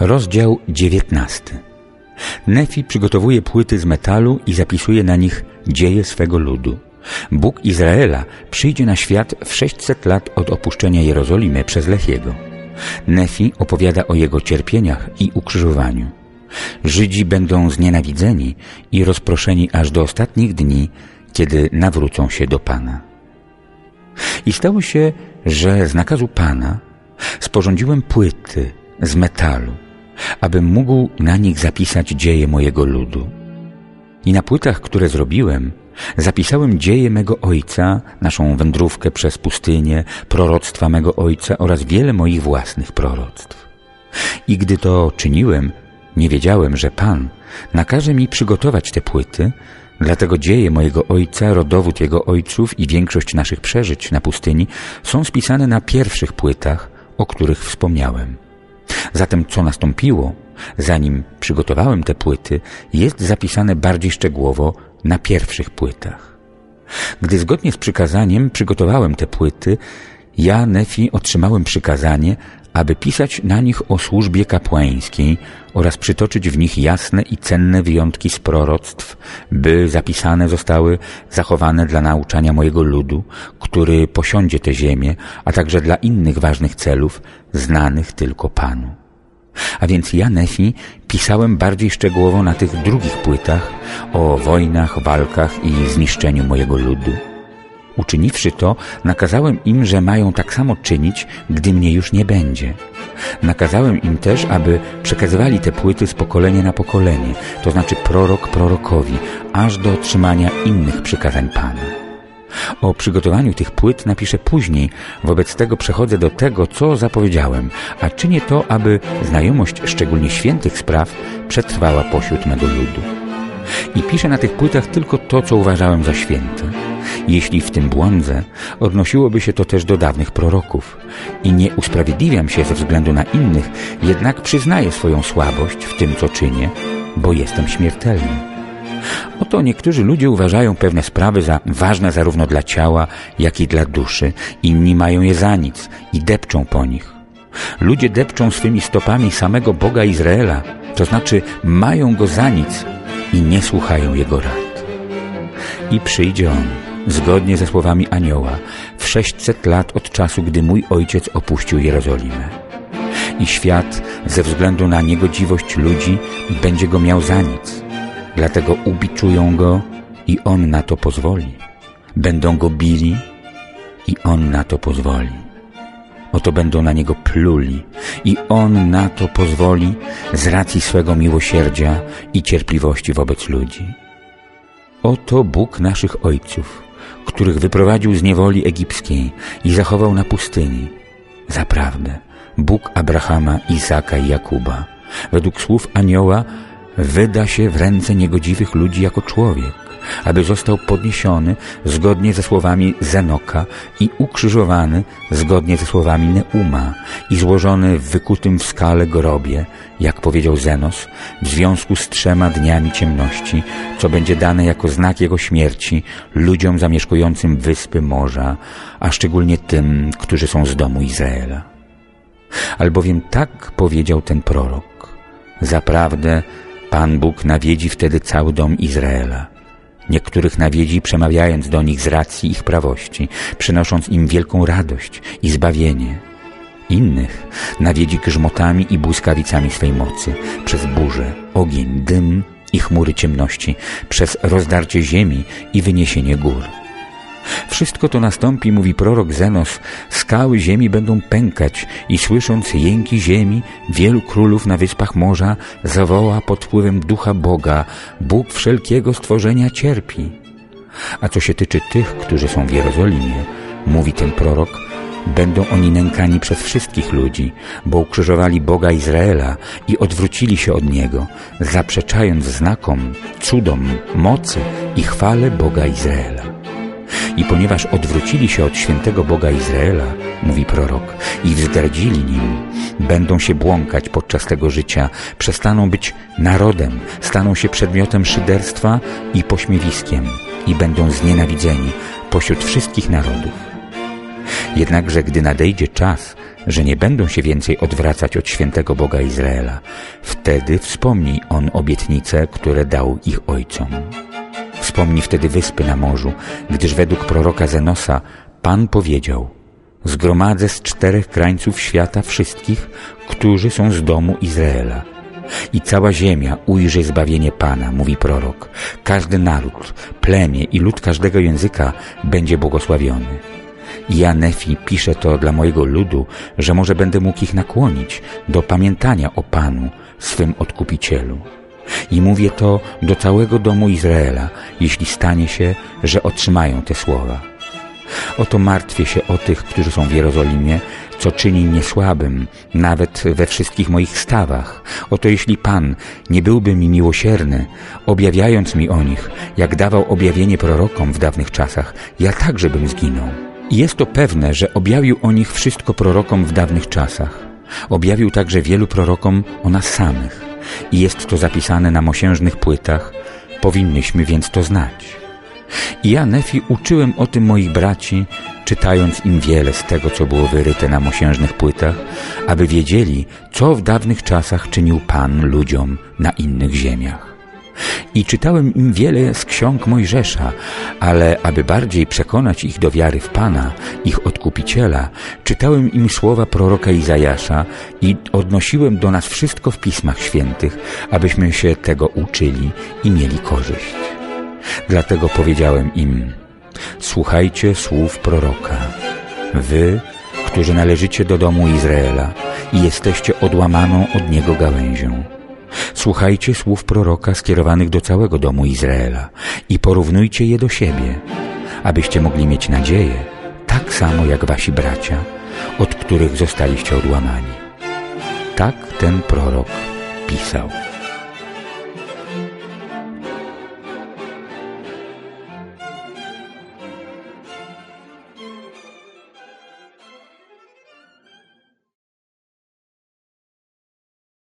Rozdział 19. Nefi przygotowuje płyty z metalu i zapisuje na nich dzieje swego ludu. Bóg Izraela przyjdzie na świat w 600 lat od opuszczenia Jerozolimy przez Lechiego. Nefi opowiada o jego cierpieniach i ukrzyżowaniu. Żydzi będą znienawidzeni i rozproszeni aż do ostatnich dni, kiedy nawrócą się do Pana. I stało się, że z nakazu Pana sporządziłem płyty z metalu, abym mógł na nich zapisać dzieje mojego ludu. I na płytach, które zrobiłem, zapisałem dzieje mego ojca, naszą wędrówkę przez pustynię, proroctwa mego ojca oraz wiele moich własnych proroctw. I gdy to czyniłem, nie wiedziałem, że Pan nakaże mi przygotować te płyty, dlatego dzieje mojego ojca, rodowód jego ojców i większość naszych przeżyć na pustyni są spisane na pierwszych płytach, o których wspomniałem. Zatem co nastąpiło, zanim przygotowałem te płyty, jest zapisane bardziej szczegółowo na pierwszych płytach. Gdy zgodnie z przykazaniem przygotowałem te płyty, ja, Nefi, otrzymałem przykazanie, aby pisać na nich o służbie kapłańskiej oraz przytoczyć w nich jasne i cenne wyjątki z proroctw, by zapisane zostały zachowane dla nauczania mojego ludu, który posiądzie tę ziemię, a także dla innych ważnych celów, znanych tylko Panu. A więc ja, Nefi, pisałem bardziej szczegółowo na tych drugich płytach o wojnach, walkach i zniszczeniu mojego ludu. Uczyniwszy to, nakazałem im, że mają tak samo czynić, gdy mnie już nie będzie. Nakazałem im też, aby przekazywali te płyty z pokolenia na pokolenie, to znaczy prorok prorokowi, aż do otrzymania innych przykazań Pana. O przygotowaniu tych płyt napiszę później, wobec tego przechodzę do tego, co zapowiedziałem, a czynię to, aby znajomość szczególnie świętych spraw przetrwała pośród mego ludu. I piszę na tych płytach tylko to, co uważałem za święte. Jeśli w tym błądzę, odnosiłoby się to też do dawnych proroków. I nie usprawiedliwiam się ze względu na innych, jednak przyznaję swoją słabość w tym, co czynię, bo jestem śmiertelny. Oto niektórzy ludzie uważają pewne sprawy za ważne zarówno dla ciała, jak i dla duszy. Inni mają je za nic i depczą po nich. Ludzie depczą swymi stopami samego Boga Izraela, to znaczy mają go za nic i nie słuchają jego rad. I przyjdzie on, zgodnie ze słowami anioła, w 600 lat od czasu, gdy mój ojciec opuścił Jerozolimę. I świat, ze względu na niegodziwość ludzi, będzie go miał za nic. Dlatego ubiczują go i on na to pozwoli. Będą go bili i on na to pozwoli. Oto będą na niego pluli i on na to pozwoli z racji swego miłosierdzia i cierpliwości wobec ludzi. Oto Bóg naszych ojców, których wyprowadził z niewoli egipskiej i zachował na pustyni. Zaprawdę, Bóg Abrahama, Izaka i Jakuba, według słów anioła, wyda się w ręce niegodziwych ludzi jako człowiek, aby został podniesiony zgodnie ze słowami Zenoka i ukrzyżowany zgodnie ze słowami Neuma i złożony w wykutym w skale grobie, jak powiedział Zenos, w związku z trzema dniami ciemności, co będzie dane jako znak jego śmierci ludziom zamieszkującym wyspy morza, a szczególnie tym, którzy są z domu Izraela. Albowiem tak powiedział ten prorok. Zaprawdę Pan Bóg nawiedzi wtedy cały dom Izraela. Niektórych nawiedzi przemawiając do nich z racji ich prawości, przynosząc im wielką radość i zbawienie. Innych nawiedzi grzmotami i błyskawicami swej mocy, przez burzę, ogień, dym i chmury ciemności, przez rozdarcie ziemi i wyniesienie gór. Wszystko to nastąpi, mówi prorok Zenos, skały ziemi będą pękać i słysząc jęki ziemi, wielu królów na wyspach morza zawoła pod wpływem ducha Boga, Bóg wszelkiego stworzenia cierpi. A co się tyczy tych, którzy są w Jerozolimie, mówi ten prorok, będą oni nękani przez wszystkich ludzi, bo ukrzyżowali Boga Izraela i odwrócili się od Niego, zaprzeczając znakom, cudom, mocy i chwale Boga Izraela. I ponieważ odwrócili się od świętego Boga Izraela, mówi prorok, i wzgardzili nim, będą się błąkać podczas tego życia, przestaną być narodem, staną się przedmiotem szyderstwa i pośmiewiskiem i będą znienawidzeni pośród wszystkich narodów. Jednakże gdy nadejdzie czas, że nie będą się więcej odwracać od świętego Boga Izraela, wtedy wspomni On obietnice, które dał ich ojcom. Wspomni wtedy wyspy na morzu, gdyż według proroka Zenosa Pan powiedział Zgromadzę z czterech krańców świata wszystkich, którzy są z domu Izraela. I cała ziemia ujrzy zbawienie Pana, mówi prorok. Każdy naród, plemię i lud każdego języka będzie błogosławiony. Ja, Nefi, piszę to dla mojego ludu, że może będę mógł ich nakłonić do pamiętania o Panu, swym Odkupicielu. I mówię to do całego domu Izraela, jeśli stanie się, że otrzymają te słowa. Oto martwię się o tych, którzy są w Jerozolimie, co czyni mnie słabym, nawet we wszystkich moich stawach. Oto jeśli Pan nie byłby mi miłosierny, objawiając mi o nich, jak dawał objawienie prorokom w dawnych czasach, ja także bym zginął. Jest to pewne, że objawił o nich wszystko prorokom w dawnych czasach. Objawił także wielu prorokom o nas samych. I jest to zapisane na mosiężnych płytach, powinnyśmy więc to znać. I ja, Nefi, uczyłem o tym moich braci, czytając im wiele z tego, co było wyryte na mosiężnych płytach, aby wiedzieli, co w dawnych czasach czynił Pan ludziom na innych ziemiach. I czytałem im wiele z ksiąg Mojżesza, ale aby bardziej przekonać ich do wiary w Pana, ich Odkupiciela, czytałem im słowa proroka Izajasza i odnosiłem do nas wszystko w Pismach Świętych, abyśmy się tego uczyli i mieli korzyść. Dlatego powiedziałem im, słuchajcie słów proroka. Wy, którzy należycie do domu Izraela i jesteście odłamaną od niego gałęzią. Słuchajcie słów proroka skierowanych do całego domu Izraela i porównujcie je do siebie, abyście mogli mieć nadzieję, tak samo jak wasi bracia, od których zostaliście odłamani. Tak ten prorok pisał.